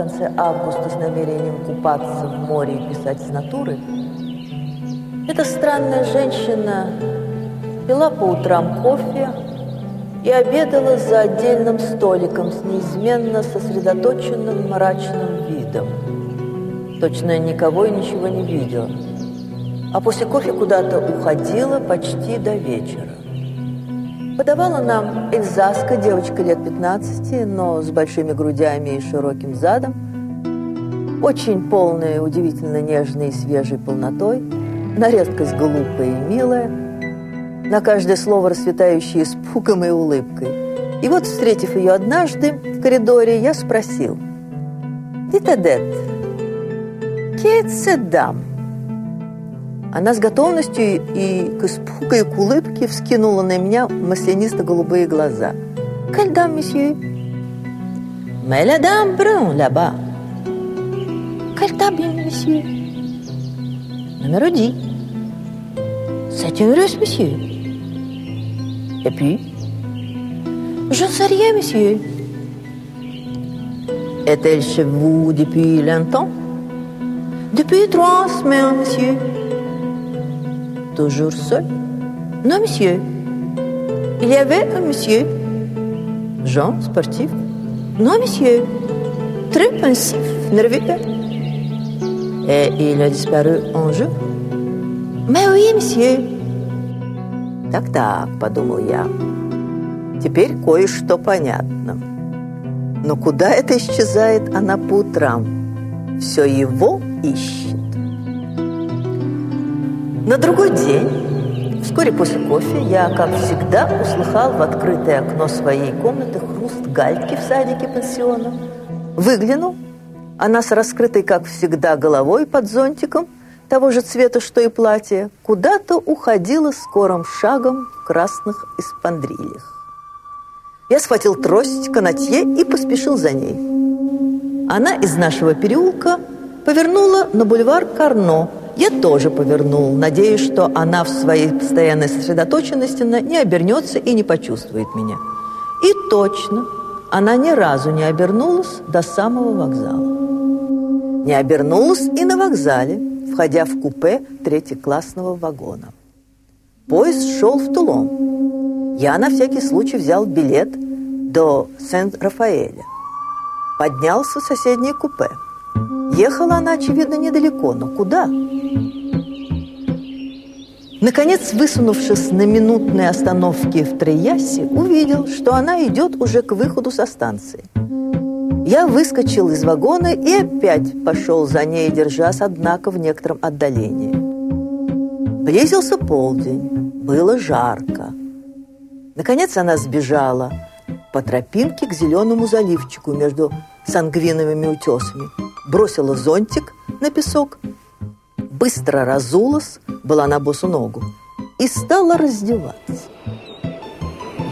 конце августа с намерением купаться в море и писать с натуры, эта странная женщина пила по утрам кофе и обедала за отдельным столиком с неизменно сосредоточенным мрачным видом. Точно никого и ничего не видела. А после кофе куда-то уходила почти до вечера. Подавала нам эльзаска, девочка лет 15, но с большими грудями и широким задом, очень полная, удивительно нежной и свежей полнотой, на редкость глупая и милая, на каждое слово расцветающее испугом и улыбкой. И вот, встретив ее однажды в коридоре, я спросил, «Дитадет, дам?» Она с готовностью и к испугу, и к улыбке вскинула на меня маслянисто-голубые глаза. «Quelle dame, monsieur?» «Mais la dame brun là-bas». «Quelle table, monsieur?» «Numéro 10». «C'est une russe, monsieur». Et puis Je ne sais rien, monsieur. Est-elle chez vous depuis longtemps Depuis trois semaines, monsieur. Toujours seul Non, monsieur. Il y avait un monsieur. Jean, sportif Non, monsieur. Très pensif, nerveux. Et il a disparu un jour Mais oui, monsieur. «Так-так», — подумал я, — «теперь кое-что понятно. Но куда это исчезает она по утрам? Все его ищет». На другой день, вскоре после кофе, я, как всегда, услыхал в открытое окно своей комнаты хруст гальки в садике пансиона. Выглянул, она с раскрытой, как всегда, головой под зонтиком – того же цвета, что и платье, куда-то уходила скорым шагом в красных испандрильях. Я схватил трость, канатье и поспешил за ней. Она из нашего переулка повернула на бульвар Карно. Я тоже повернул, надеясь, что она в своей постоянной сосредоточенности не обернется и не почувствует меня. И точно, она ни разу не обернулась до самого вокзала. Не обернулась и на вокзале, входя в купе третьеклассного вагона. Поезд шел в Тулон. Я на всякий случай взял билет до Сент-Рафаэля. Поднялся в соседнее купе. Ехала она, очевидно, недалеко, но куда? Наконец, высунувшись на минутной остановке в Троясе, увидел, что она идет уже к выходу со станции. Я выскочил из вагона и опять пошел за ней, держась, однако, в некотором отдалении. Близился полдень, было жарко. Наконец она сбежала по тропинке к зеленому заливчику между сангвиновыми утесами, бросила зонтик на песок, быстро разулась, была на босу ногу, и стала раздеваться.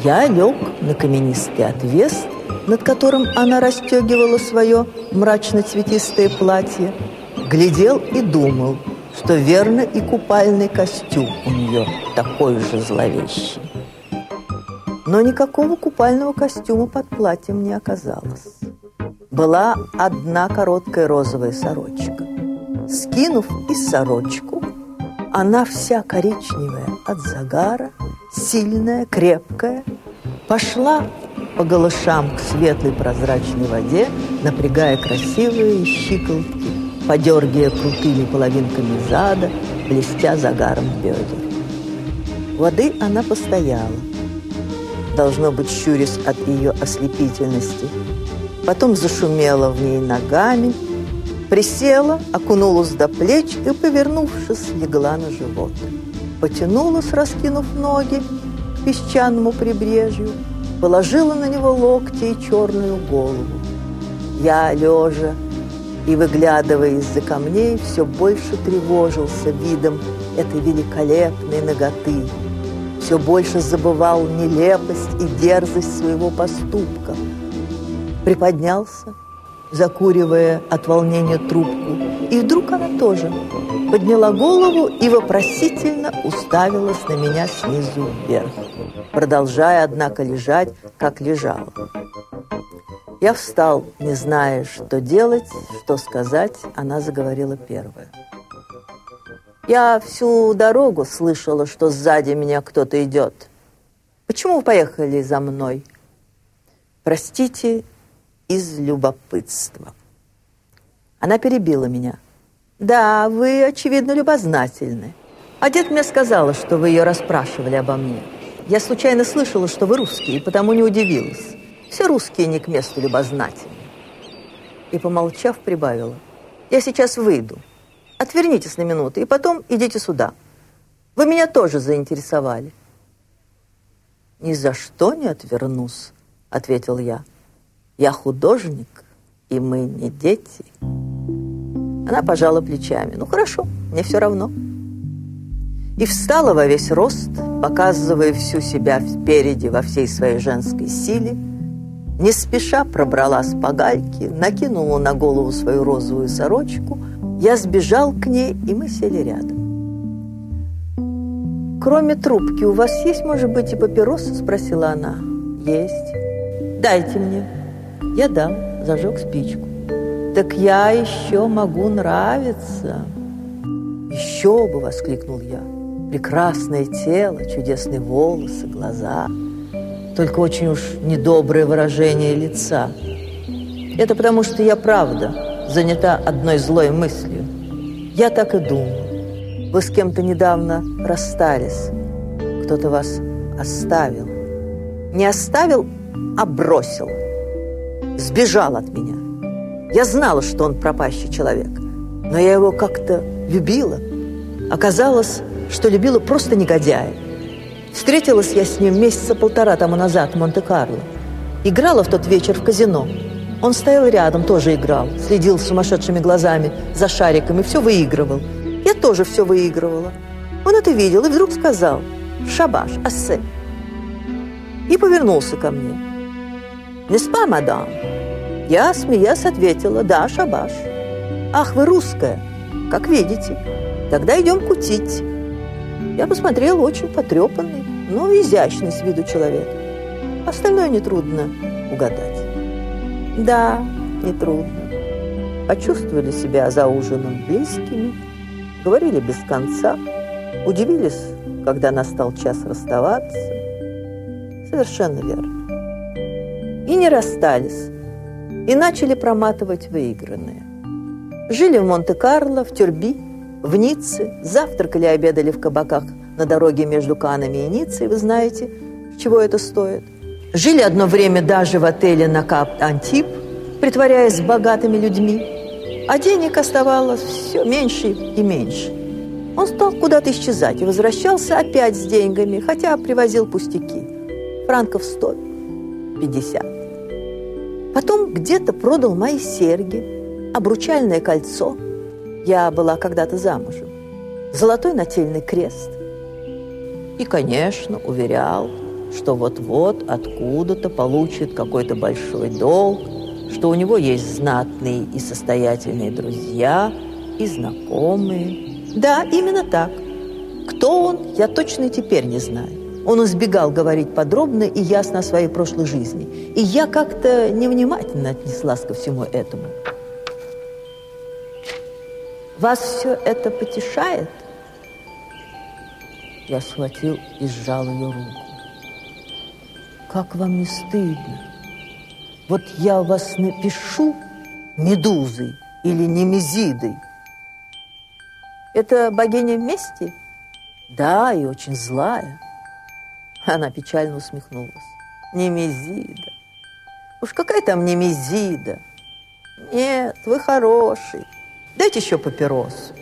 Я лег на каменистый отвес – над которым она расстегивала свое мрачно-цветистое платье, глядел и думал, что верно и купальный костюм у нее такой же зловещий. Но никакого купального костюма под платьем не оказалось. Была одна короткая розовая сорочка. Скинув и сорочку, она вся коричневая от загара, сильная, крепкая, пошла по голышам к светлой прозрачной воде, напрягая красивые щиколотки, подергивая крутыми половинками зада, блестя загаром бедер. Воды она постояла, должно быть, щурясь от ее ослепительности. Потом зашумела в ней ногами, присела, окунулась до плеч и, повернувшись, легла на живот. Потянулась, раскинув ноги к песчаному прибрежью, положила на него локти и черную голову. Я, лежа и выглядывая из-за камней, все больше тревожился видом этой великолепной ноготы, все больше забывал нелепость и дерзость своего поступка. Приподнялся, закуривая от волнения трубку, и вдруг она тоже подняла голову и вопросительно уставилась на меня снизу вверх, продолжая, однако, лежать, как лежала. Я встал, не зная, что делать, что сказать. Она заговорила первая. Я всю дорогу слышала, что сзади меня кто-то идет. Почему вы поехали за мной? Простите, из любопытства. Она перебила меня. Да, вы, очевидно, любознательны. А дед мне сказала, что вы ее расспрашивали обо мне. Я случайно слышала, что вы русские, и потому не удивилась. Все русские не к месту любознательны. И, помолчав, прибавила. Я сейчас выйду. Отвернитесь на минуту, и потом идите сюда. Вы меня тоже заинтересовали. «Ни за что не отвернусь», — ответил я. «Я художник, и мы не дети». Она пожала плечами. «Ну, хорошо, мне все равно». И встала во весь рост, показывая всю себя впереди во всей своей женской силе, не спеша пробралась по гальке, накинула на голову свою розовую сорочку. Я сбежал к ней, и мы сели рядом. «Кроме трубки, у вас есть, может быть, и папиросы?» – спросила она. «Есть». «Дайте мне». Я дал, зажег спичку. «Так я еще могу нравиться». «Еще бы!» – воскликнул я. «Прекрасное тело, чудесные волосы, глаза» только очень уж недоброе выражение лица. Это потому, что я правда занята одной злой мыслью. Я так и думаю. Вы с кем-то недавно расстались. Кто-то вас оставил. Не оставил, а бросил. Сбежал от меня. Я знала, что он пропащий человек, но я его как-то любила. Оказалось, что любила просто негодяя. Встретилась я с ним месяца полтора тому назад в Монте-Карло. Играла в тот вечер в казино. Он стоял рядом, тоже играл, следил сумасшедшими глазами за шариком и все выигрывал. Я тоже все выигрывала. Он это видел и вдруг сказал «Шабаш, ассе». И повернулся ко мне. «Не спа, мадам?» Я, смеясь, ответила «Да, шабаш». «Ах, вы русская!» «Как видите. Тогда идем кутить». Я посмотрел очень потрепанный, но изящный с виду человек. Остальное нетрудно угадать. Да, нетрудно. Почувствовали себя за ужином близкими, говорили без конца, удивились, когда настал час расставаться. Совершенно верно. И не расстались, и начали проматывать выигранное. Жили в Монте-Карло, в Тюрби, в Ницце, завтракали и обедали в кабаках на дороге между Канами и Ниццей, вы знаете, чего это стоит. Жили одно время даже в отеле на Кап-Антип, притворяясь богатыми людьми, а денег оставалось все меньше и меньше. Он стал куда-то исчезать и возвращался опять с деньгами, хотя привозил пустяки. Франков 150. Потом где-то продал мои серьги, обручальное кольцо – я была когда-то замужем. Золотой нательный крест. И, конечно, уверял, что вот-вот откуда-то получит какой-то большой долг, что у него есть знатные и состоятельные друзья и знакомые. Да, именно так. Кто он, я точно теперь не знаю. Он избегал говорить подробно и ясно о своей прошлой жизни. И я как-то невнимательно отнеслась ко всему этому. Вас все это потешает? Я схватил и сжал ее руку. Как вам не стыдно? Вот я вас напишу медузой или немезидой. Это богиня мести? Да, и очень злая. Она печально усмехнулась. Немезида. Уж какая там немезида? Нет, вы хороший. Дайте еще папирос.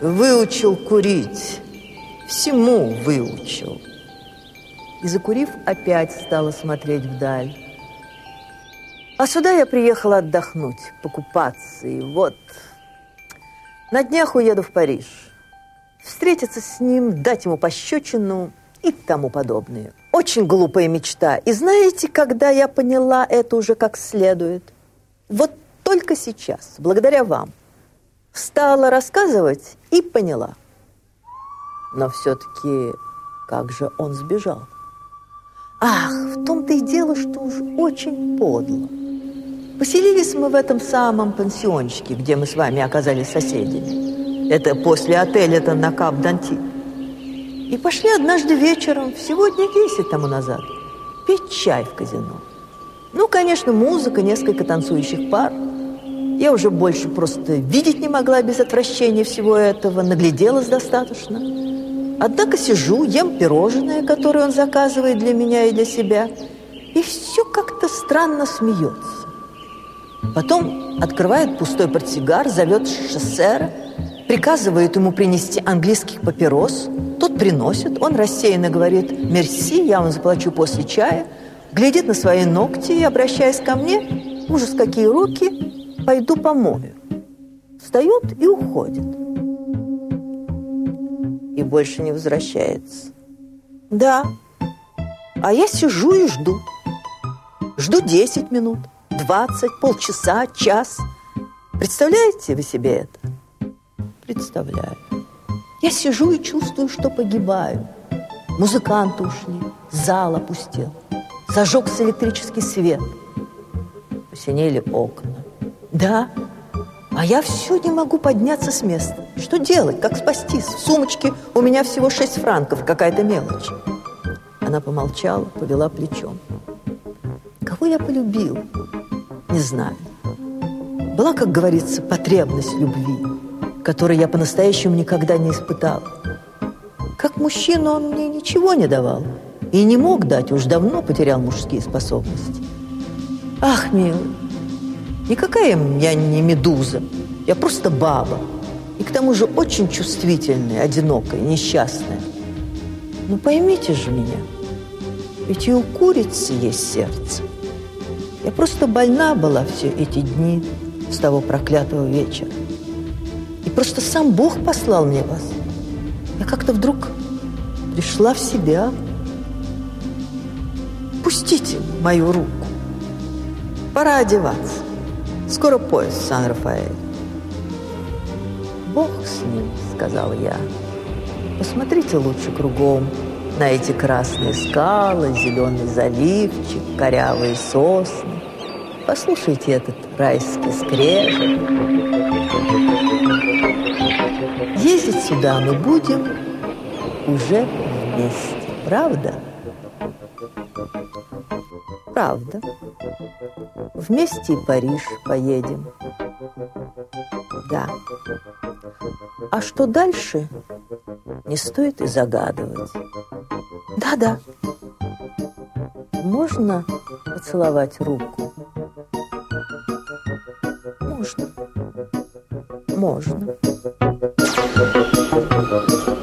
Выучил курить. Всему выучил. И, закурив, опять стала смотреть вдаль. А сюда я приехала отдохнуть, покупаться. И вот на днях уеду в Париж. Встретиться с ним, дать ему пощечину и тому подобное. Очень глупая мечта. И знаете, когда я поняла это уже как следует? Вот только сейчас, благодаря вам – Стала рассказывать и поняла. Но все-таки как же он сбежал? Ах, в том-то и дело, что уж очень подло. Поселились мы в этом самом пансиончике, где мы с вами оказались соседями. Это после отеля-то на Кап-Данти. И пошли однажды вечером, всего дней 10 тому назад, пить чай в казино. Ну, конечно, музыка, несколько танцующих пар. Я уже больше просто видеть не могла без отвращения всего этого, нагляделась достаточно. Однако сижу, ем пирожное, которое он заказывает для меня и для себя, и все как-то странно смеется. Потом открывает пустой портсигар, зовет шоссера, приказывает ему принести английских папирос. Тот приносит, он рассеянно говорит «Мерси, я вам заплачу после чая», глядит на свои ногти и, обращаясь ко мне, ужас, какие руки, пойду помою. Встает и уходит. И больше не возвращается. Да, а я сижу и жду. Жду 10 минут, 20, полчаса, час. Представляете вы себе это? Представляю. Я сижу и чувствую, что погибаю. Музыканты ушли, зал опустел. Зажегся электрический свет. Посинели окна. Да, а я все не могу подняться с места. Что делать? Как спастись? В сумочке у меня всего шесть франков, какая-то мелочь. Она помолчала, повела плечом. Кого я полюбил? Не знаю. Была, как говорится, потребность любви, которой я по-настоящему никогда не испытал. Как мужчина он мне ничего не давал. И не мог дать, уж давно потерял мужские способности. Ах, милый, никакая я не медуза, я просто баба. И к тому же очень чувствительная, одинокая, несчастная. Ну поймите же меня, ведь и у курицы есть сердце. Я просто больна была все эти дни с того проклятого вечера. И просто сам Бог послал мне вас. Я как-то вдруг пришла в себя. Пустите мою руку. Пора одеваться. Скоро поезд Сан-Рафаэль. Бог с ним, сказал я. Посмотрите лучше кругом на эти красные скалы, зеленый заливчик, корявые сосны. Послушайте этот райский скрежет. Ездить сюда мы будем уже вместе, правда? Правда. Вместе и Париж поедем. Да. А что дальше, не стоит и загадывать. Да-да. Можно поцеловать руку? Можно. Можно.